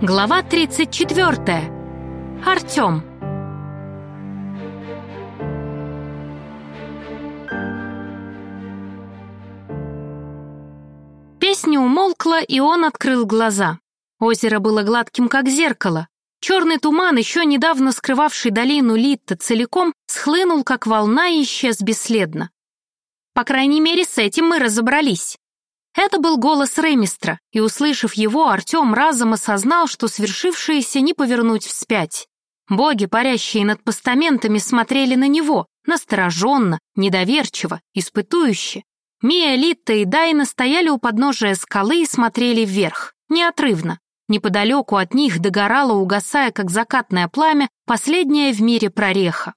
Глава 34. Артем. Песня умолкла, и он открыл глаза. Озеро было гладким, как зеркало. Черный туман, еще недавно скрывавший долину Литта целиком, схлынул, как волна, и исчез бесследно. По крайней мере, с этим мы разобрались. Это был голос Ремистра, и, услышав его, Артем разом осознал, что свершившееся не повернуть вспять. Боги, парящие над постаментами, смотрели на него, настороженно, недоверчиво, испытующе. Мия, Литта и Дайна стояли у подножия скалы и смотрели вверх, неотрывно. Неподалеку от них догорала, угасая, как закатное пламя, последняя в мире прореха.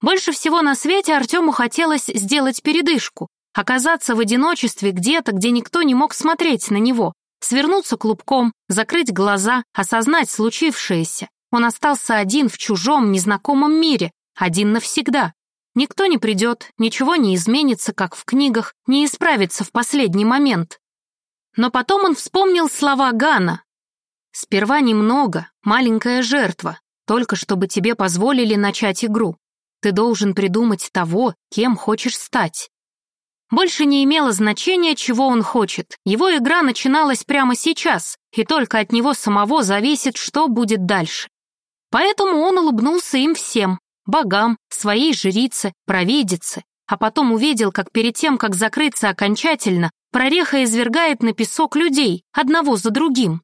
Больше всего на свете Артему хотелось сделать передышку, оказаться в одиночестве где-то, где никто не мог смотреть на него, свернуться клубком, закрыть глаза, осознать случившееся. Он остался один в чужом, незнакомом мире, один навсегда. Никто не придет, ничего не изменится, как в книгах, не исправится в последний момент. Но потом он вспомнил слова Гана. «Сперва немного, маленькая жертва, только чтобы тебе позволили начать игру. Ты должен придумать того, кем хочешь стать. Больше не имело значения, чего он хочет. Его игра начиналась прямо сейчас, и только от него самого зависит, что будет дальше. Поэтому он улыбнулся им всем, богам, своей жрице, провидице, а потом увидел, как перед тем, как закрыться окончательно, прореха извергает на песок людей, одного за другим.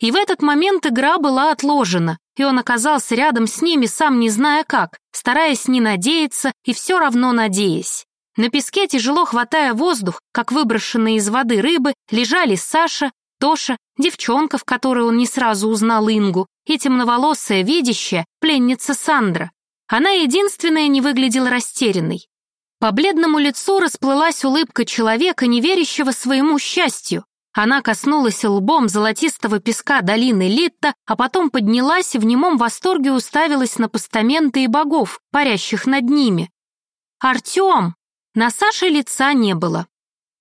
И в этот момент игра была отложена, и он оказался рядом с ними, сам не зная как, стараясь не надеяться и все равно надеясь. На песке, тяжело хватая воздух, как выброшенные из воды рыбы, лежали Саша, Тоша, девчонка, в которой он не сразу узнал Ингу, и темноволосая, видящая, пленница Сандра. Она единственная не выглядела растерянной. По бледному лицу расплылась улыбка человека, не верящего своему счастью. Она коснулась лбом золотистого песка долины Литта, а потом поднялась и в немом восторге уставилась на постаменты и богов, парящих над ними. «Артем!» На Саше лица не было.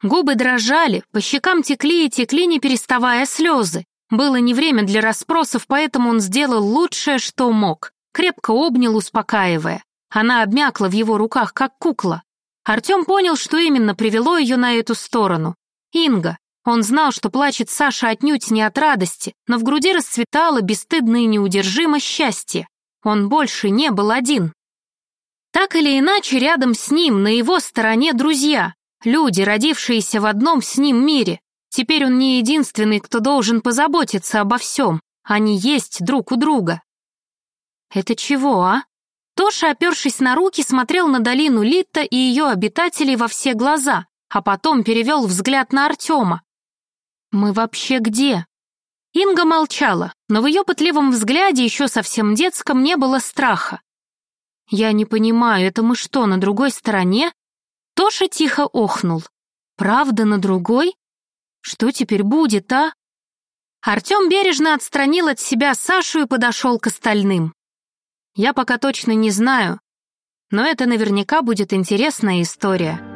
Губы дрожали, по щекам текли и текли, не переставая слезы. Было не время для расспросов, поэтому он сделал лучшее, что мог. Крепко обнял, успокаивая. Она обмякла в его руках, как кукла. Артем понял, что именно привело ее на эту сторону. Инга. Он знал, что плачет Саша отнюдь не от радости, но в груди расцветало бесстыдно и неудержимо счастье. Он больше не был один. Так или иначе, рядом с ним, на его стороне друзья, люди, родившиеся в одном с ним мире. Теперь он не единственный, кто должен позаботиться обо всем. Они есть друг у друга. Это чего, а? Тоша, опершись на руки, смотрел на долину Литта и ее обитателей во все глаза, а потом перевел взгляд на Артема. «Мы вообще где?» Инга молчала, но в ее пытливом взгляде, еще совсем детском, не было страха. «Я не понимаю, это мы что, на другой стороне?» Тоша тихо охнул. «Правда, на другой? Что теперь будет, а?» Артем бережно отстранил от себя Сашу и подошел к остальным. «Я пока точно не знаю, но это наверняка будет интересная история».